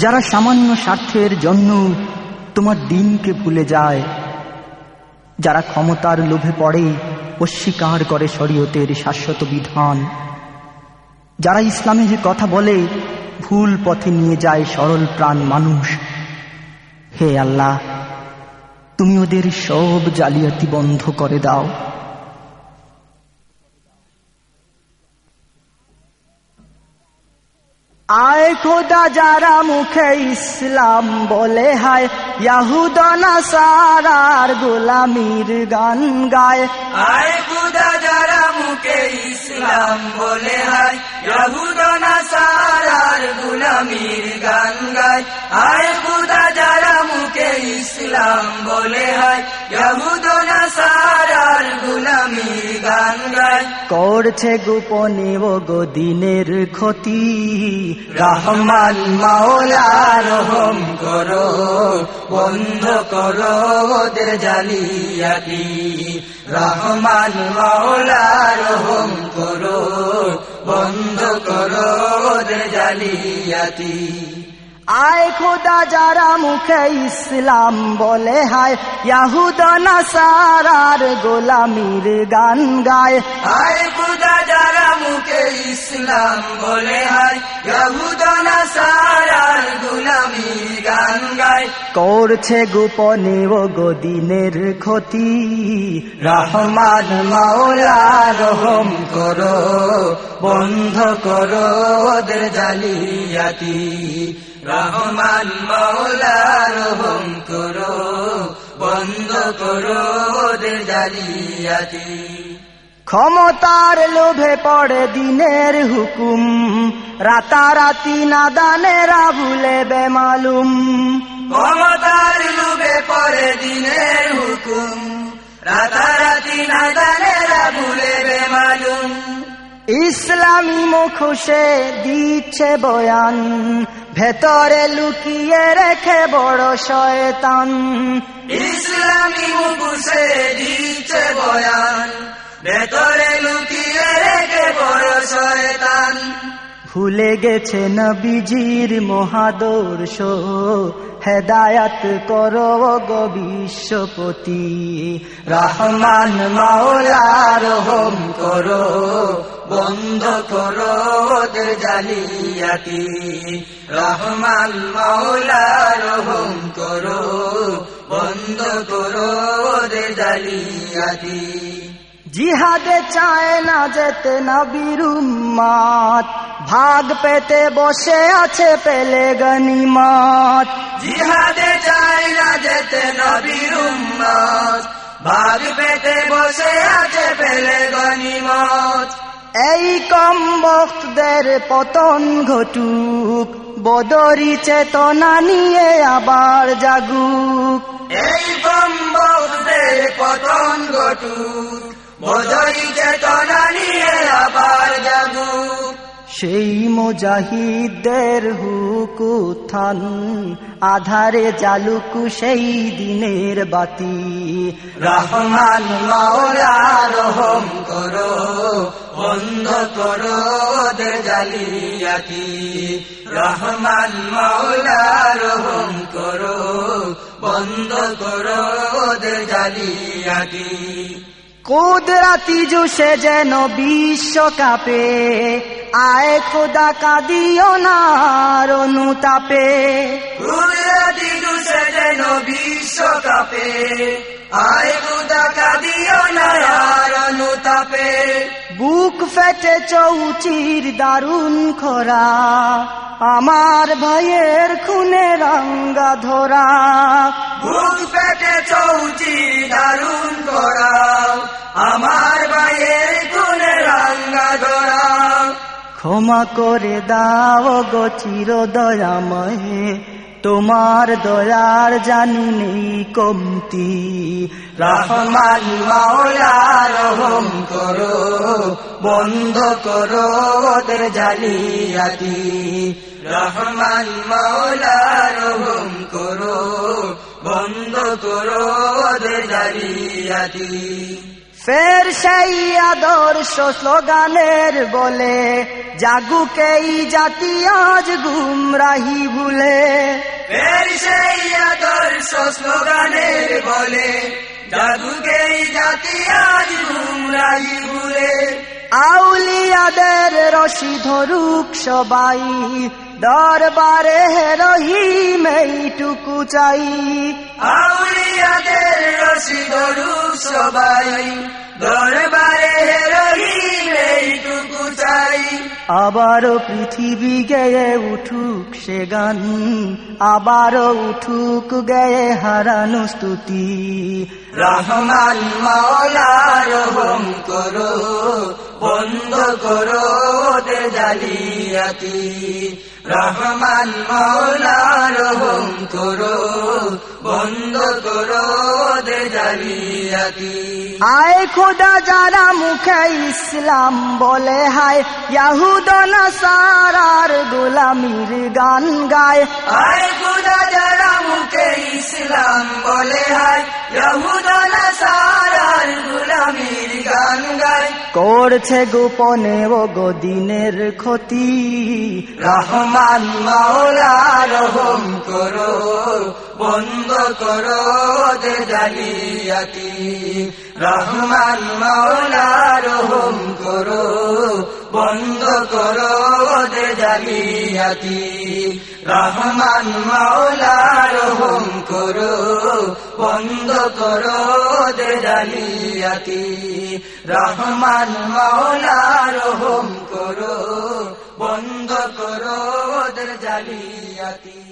যারা সামান্য স্বার্থের জন্য তোমার দিনকে ভুলে যায়, যারা ক্ষমতার লোভে পড়ে অস্বীকার করে শরীয়তের শাশ্বত বিধান, যারা ইসলামের কথা বলে, ভুল পথে নিয়ে যায় সরল প্রাণ মানুষ, হে আল্লাহ, তুমি ওদের সব জালিয়াতি বন্ধ করে দাও। আয় খোদা যারা মুখে ইসলাম বলে হায় ইয়াহুদনা সারার গোলামির গান গায়। আয় খুদা যারা মুখে ইসলাম বলে হায় ইয়াহুদনা সারার গুলামির গান গায়। আয় খুদা যারা মুখে ইসলাম বলে হায় ইয়াহুদনা সারার গুলামির গান গায় করছে গোপনে ও গদিনের ক্ষতি। রহমান মাওলা রহম করো, বন্ধ করো ওদের জালিয়াতি। রহমান মাওলা রহম করো, বন্ধ করো ওদের জালিয়াতি। আয় খোদা যারা মুখে ইসলাম বলে হায় না সারার গোলামির গান গায়। আয় খুদা মুখে ইসলাম বলে ইয়াহুদনা সারার গুলামি গান গায়। করছে গোপনে ও গদিনের ক্ষতি। রহমান মাওলা, রহম করো, বন্ধ করো ওদের জালিয়াতি। রহমান মাওলা, রহম করো, বন্ধ করো ওদের জালিয়াতি। ক্ষমতার লোভে পড়ে দিনের হুকুম। রাতারাতি নাদানেরা ভুলে বেমালুম। মমতার লুবে পরে দিনের হুকুম। রাতারাতি নাদানেরা ভুলে বেমালুম। ইসলামী মুখোশে দিচ্ছে বয়ান। ভেতরে লুকিয়ে রেখে বড় শয়তান। ইসলামী মুখুশে দিচ্ছে বয়ান। ভেতরে লুকিয়ে রেখে বড় শয়তান। ভুলে গেছে নবীজির মহাদর্শ হেদায়াত করো গো বিশ্বপতি। রহমান মাওলা রহম করো বন্ধ করো ওদের জালিয়াতি। রহমান মাওলা রহম করো বন্ধ করো ওদের জালিয়াতি। জিহাদে চায় না যেতে নবীর উম্মাত ভাগ পেতে বসে আছে পেলে গনিমাত জিহাদে চায় না যেতে নবীর উম্মত ভাগ পেতে বসে আছে পেলে গনিমত এই কম বক্তদের পতন ঘটুক। বদরি চেতনা নিয়ে আবার জাগুক। এই বম্বদের পতন ঘটুক। বোধই চেতনা নিয়ে আবার জাগুক সেই মুজাহিদের হুকুথান, আধারে জালুকু সেই দিনের বাতি। রহমান মাওলা রহম করো, বন্ধ করো জালিয়াতি। রহমান মাওলা রহম করো, বন্ধ করো জালিয়াতি। কুদরাতি জুসে যেন বিশ্বকাপে আয় খোদা কাদিও না অনুতাপে। কুদরতি জুসে যেন বিশ্বকাপে আয় খুদা কাদিও না অনুতাপে। বুক ফেটে চৌচির দারুণ খরা। আমার ভাইয়ের খুনে রাঙ্গা ধরা। বুক পেটে চৌচি দারুণ করা আমার ভাইয়ের গুণে রাঙ্গা ধরা ক্ষমা করে দাও গো চির দয়াময় তোমার দয়ার জানি নেই কমতি। রহমান মাওলা, রহম করো, বন্ধ করো ওদের জালিয়াতি রহমান মাওলা, রহম করো বন্ধ করো জালিয়াতি। ফের সেই আদর্শ স্লোগানের বলে জাগুকেই জাতি আজ গুমরাহি ভুলে। ফের সেই আদর্শ স্লোগানের বলে জাদুকেই জাতি আজ গুমরাই ভুলে। আউলিয়াদের রশি ধরুক সবাই দরবারে রহিম এইটুকু চাই। আউলিয়াদের রশি ধরু সবাই দরবারে রহিম এইটুকু চাই। আবারও পৃথিবী গেয়ে উঠুক সে গান আবারও উঠুক গেয়ে হারানো স্তুতি। রহমান মাওলা রহম করো বন্ধ করো জালিয়াতি। রহমান মাওলা রহম করো বন্ধ করো জালিয়াতি। আয় খোদা যারা মুখে ইসলাম বলে হায় ইয়াহুদ নাসারার গোলামির গান গায়। আয় খুদা যারা মুখে ইসলাম বলে হায় ইহুদা নাসারার গুলামির গান গায়। করছে গোপনে ও গদিনের ক্ষতি। রহমান মাওলা, রহম করো, বন্ধ করো ওদের জালিয়াতি। রহমান মাওলা, রহম করো, বন্ধ করো ওদের জালিয়াতি। রহমান মাওলা রহম করো, বন্ধ করো ওদের জালিয়াতি। রহমান মাওলা রহম করো, বন্ধ করো ওদের জালিয়াতি।